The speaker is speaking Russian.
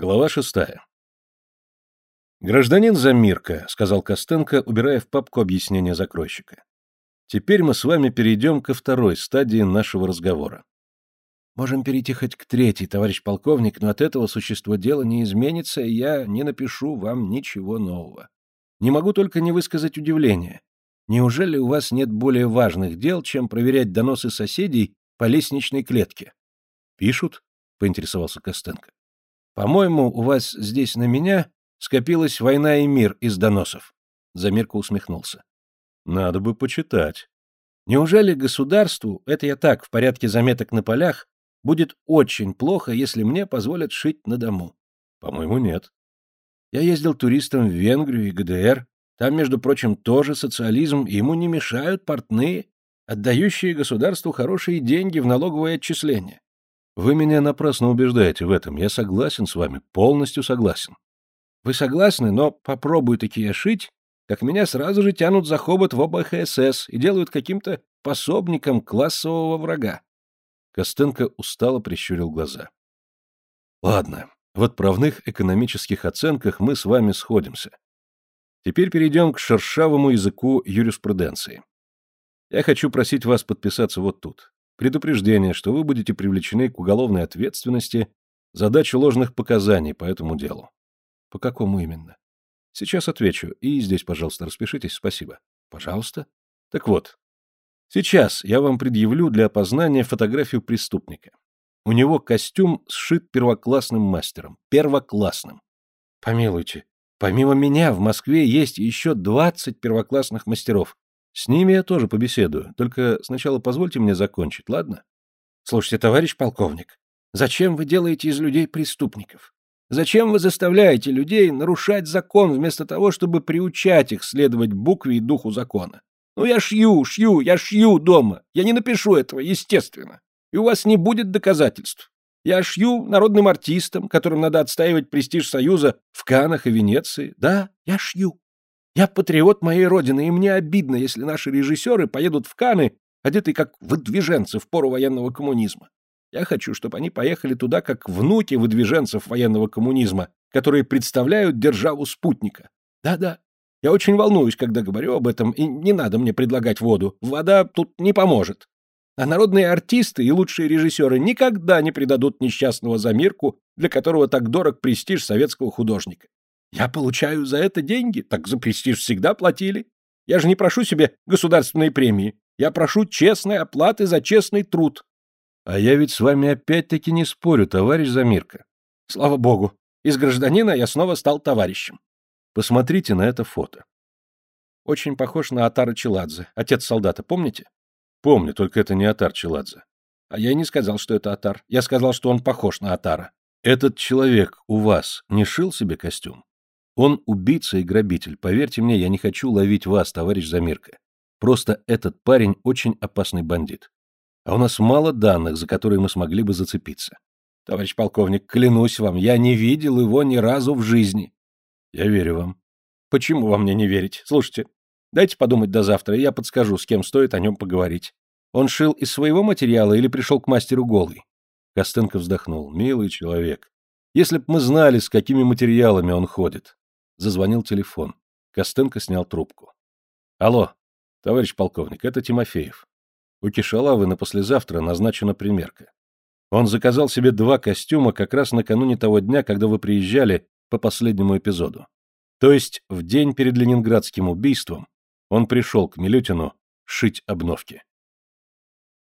Глава шестая. «Гражданин Замирка», — сказал Костенко, убирая в папку объяснение закройщика. «Теперь мы с вами перейдем ко второй стадии нашего разговора». «Можем перейти хоть к третьей, товарищ полковник, но от этого существо дела не изменится, и я не напишу вам ничего нового. Не могу только не высказать удивления. Неужели у вас нет более важных дел, чем проверять доносы соседей по лестничной клетке?» «Пишут?» — поинтересовался Костенко. По-моему, у вас здесь на меня скопилась война и мир из доносов. Замирка усмехнулся. Надо бы почитать. Неужели государству, это я так, в порядке заметок на полях, будет очень плохо, если мне позволят шить на дому? По-моему, нет. Я ездил туристом в Венгрию и ГДР. Там, между прочим, тоже социализм, и ему не мешают портные, отдающие государству хорошие деньги в налоговое отчисление. Вы меня напрасно убеждаете в этом. Я согласен с вами, полностью согласен. Вы согласны, но попробуй такие шить, как меня сразу же тянут за хобот в ОБХСС и делают каким-то пособником классового врага. Костенко устало прищурил глаза. Ладно, в отправных экономических оценках мы с вами сходимся. Теперь перейдем к шершавому языку юриспруденции. Я хочу просить вас подписаться вот тут. Предупреждение, что вы будете привлечены к уголовной ответственности за дачу ложных показаний по этому делу. По какому именно? Сейчас отвечу. И здесь, пожалуйста, распишитесь. Спасибо. Пожалуйста. Так вот. Сейчас я вам предъявлю для опознания фотографию преступника. У него костюм сшит первоклассным мастером. Первоклассным. Помилуйте. Помимо меня в Москве есть еще двадцать первоклассных мастеров. С ними я тоже побеседую, только сначала позвольте мне закончить, ладно? Слушайте, товарищ полковник, зачем вы делаете из людей преступников? Зачем вы заставляете людей нарушать закон вместо того, чтобы приучать их следовать букве и духу закона? Ну я шью, шью, я шью дома. Я не напишу этого, естественно. И у вас не будет доказательств. Я шью народным артистам, которым надо отстаивать престиж Союза в Канах и Венеции. Да, я шью. Я патриот моей родины, и мне обидно, если наши режиссеры поедут в Каны, одетые как выдвиженцы в пору военного коммунизма. Я хочу, чтобы они поехали туда, как внуки выдвиженцев военного коммунизма, которые представляют державу спутника. Да-да, я очень волнуюсь, когда говорю об этом, и не надо мне предлагать воду. Вода тут не поможет. А народные артисты и лучшие режиссеры никогда не предадут несчастного замирку, для которого так дорог престиж советского художника. Я получаю за это деньги, так за престиж всегда платили. Я же не прошу себе государственной премии. Я прошу честной оплаты за честный труд. А я ведь с вами опять-таки не спорю, товарищ Замирка. Слава богу, из гражданина я снова стал товарищем. Посмотрите на это фото. Очень похож на Атара Челадзе, отец солдата, помните? Помню, только это не Атар Челадзе. А я и не сказал, что это Атар. Я сказал, что он похож на Атара. Этот человек у вас не шил себе костюм? Он убийца и грабитель. Поверьте мне, я не хочу ловить вас, товарищ Замирка. Просто этот парень очень опасный бандит. А у нас мало данных, за которые мы смогли бы зацепиться. Товарищ полковник, клянусь вам, я не видел его ни разу в жизни. Я верю вам. Почему вам мне не верить? Слушайте, дайте подумать до завтра, и я подскажу, с кем стоит о нем поговорить. Он шил из своего материала или пришел к мастеру голый? Костенко вздохнул. Милый человек. Если б мы знали, с какими материалами он ходит. Зазвонил телефон. Костенко снял трубку. «Алло, товарищ полковник, это Тимофеев. У Кишалавы на послезавтра назначена примерка. Он заказал себе два костюма как раз накануне того дня, когда вы приезжали по последнему эпизоду. То есть в день перед ленинградским убийством он пришел к Милютину шить обновки.